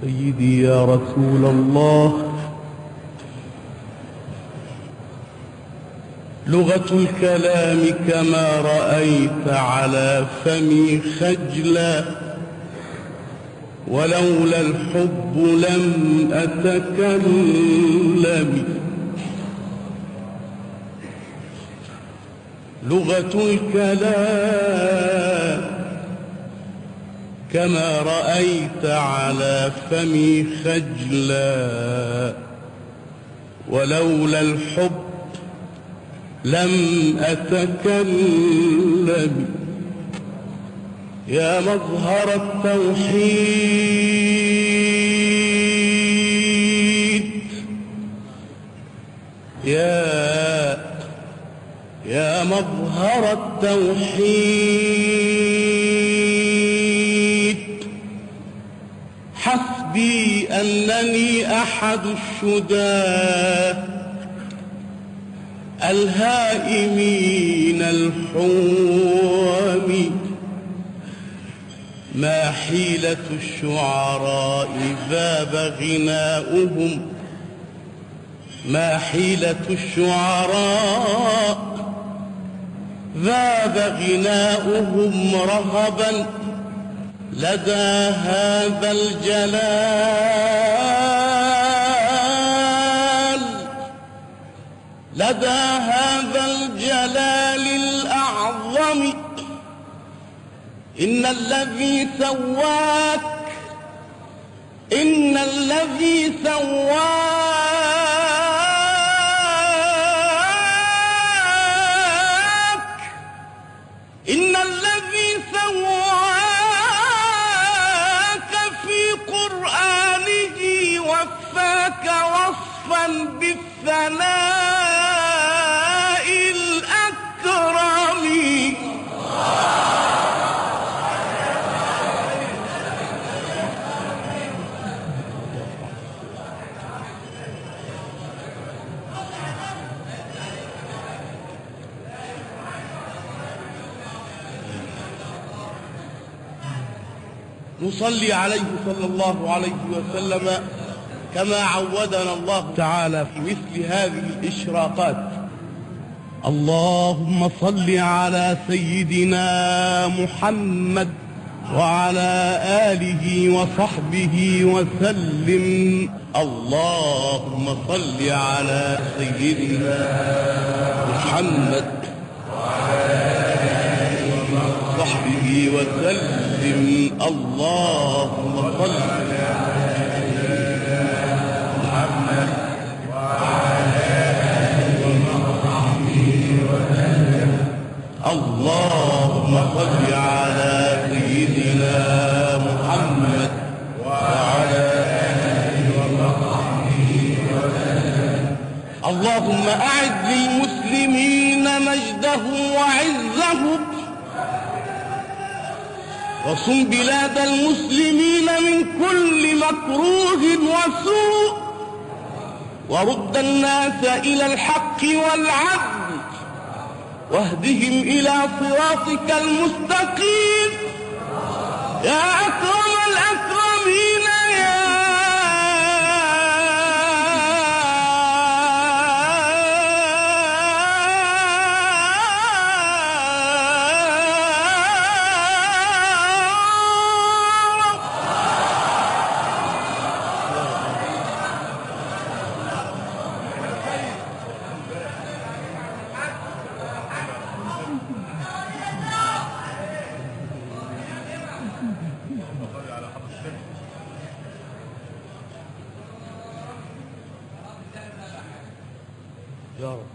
سيدي يا رسول الله. لغة الكلام كما رأيت على فمي خجلا ولولا الحب لم أتكلم. لغة الكلام كما رأيت على فمي خجلا ولولا الحب لم أتكلم. يا مظهر التوحيد. يا يا مظهر التوحيد. حسبي أنني أحد الشداه الهائمين الحوم ما حيلة الشعراء ذاب غناؤهم ما حيلة الشعراء ذاب غناؤهم رهبا لدى هذا الجلال لدى هذا الجلال الأعظم. إن الذي سواك إن الذي سواك نصلي عليه صلى الله عليه وسلم كما عودنا الله تعالى في مثل هذه الإشراقات. اللهم صل على سيدنا محمد وعلى آله وصحبه وسلم. اللهم صل على سيدنا محمد وصحبه وسلم. اللهم صل اللهم صل على سيدنا محمد وعلى اللهم أعد للمسلمين مجدهم وعزهم وصم بلاد المسلمين من كل مكروه وسوء ورد الناس إلى الحق والعدل واهدهم إلى صراطك المستقيم. يا أكرم الأكرمين. يا رب.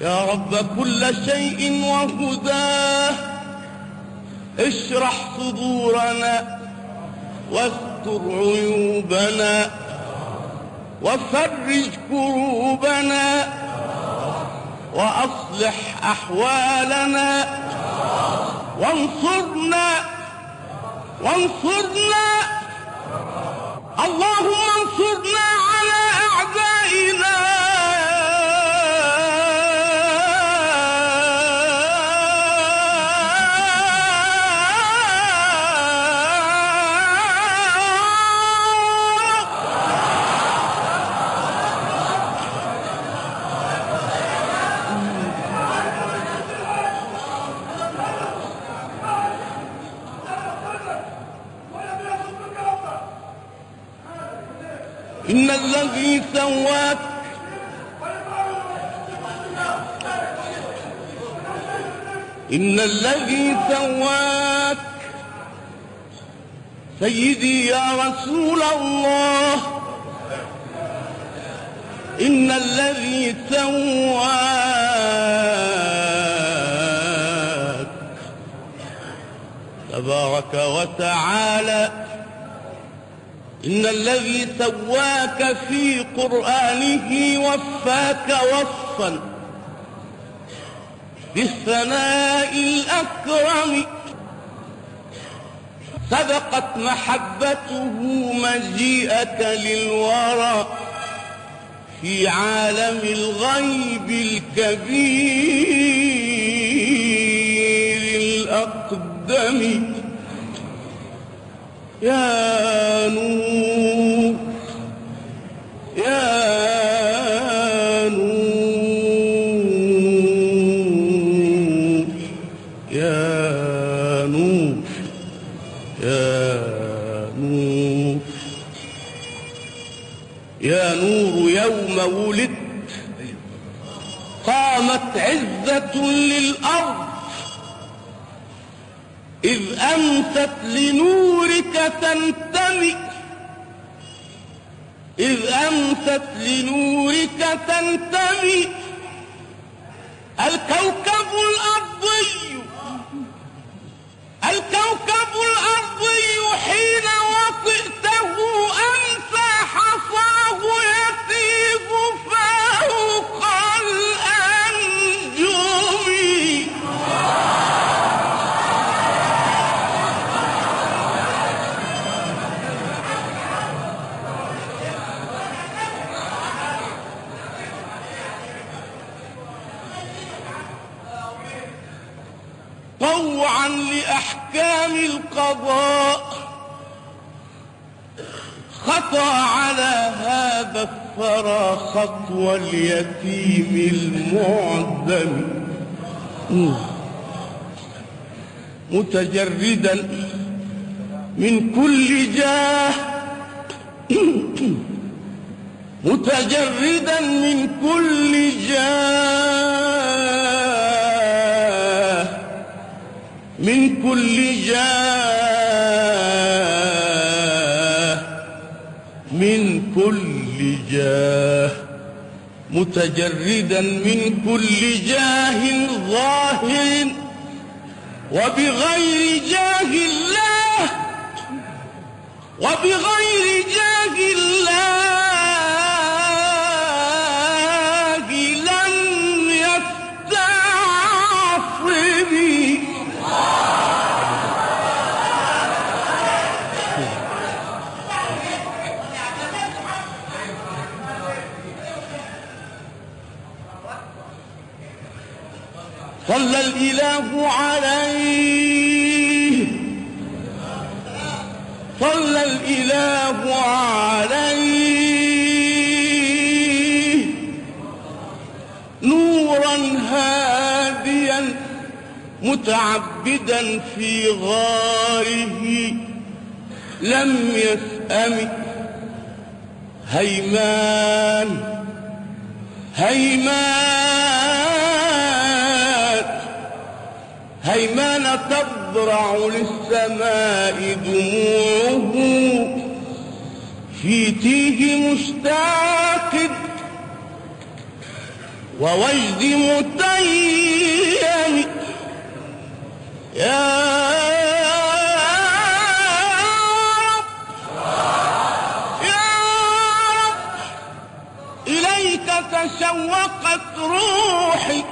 يا رب كل شيء وهداه اشرح صدورنا واستر عيوبنا وفرج كروبنا وأصلح أحوالنا. وانصرنا وانصرنا. اللهم انصرنا. إن الذي سواك إن الذي سواك سيدي يا رسول الله إن الذي سواك تبارك وتعالى إن الذي سواك في قرآنه وفاك وصفا بالثناء الأكرم سبقت محبته مجيئك للورى في عالم الغيب الكبير الأقدم. يا نور. يا نور. يا نور. يا نور. يا نور يوم ولدت. قامت عزة للأرض. إذ أمست لنورك تنتمي إذ أمست لنورك تنتمي الكوكب لأحكام القضاء خطى على هذا الثرى خطوى اليتيم المعدم. متجردا من كل جاه متجردا من كل جاه. من كل جاه من كل جاه. متجردا من كل جاه ظاهر وبغير جاه الله وبغير صلى الإله عليه. صلى الإله عليه. نورا هاديا متعبدا في غاره لم يسأم هيمان هيمان. هيمان تضرع للسماء دموعه. في تيه مشتاق ووجد متيم. يا رب يا رب إليك تشوقت روحي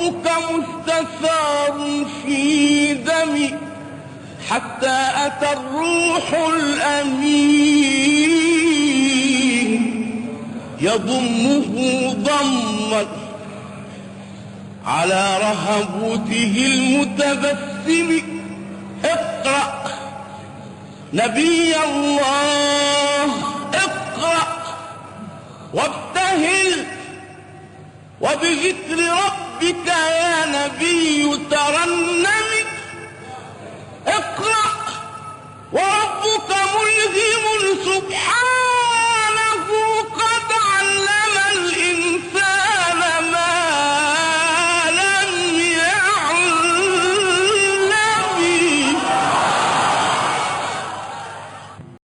وحبك مستثار في دمي حتى أتى الروح الأمين. يضمه ضما على رهبوته المتبسم. اقرأ نبي الله اقرأ وابتهل وبذكر ربك يا نبي ترنم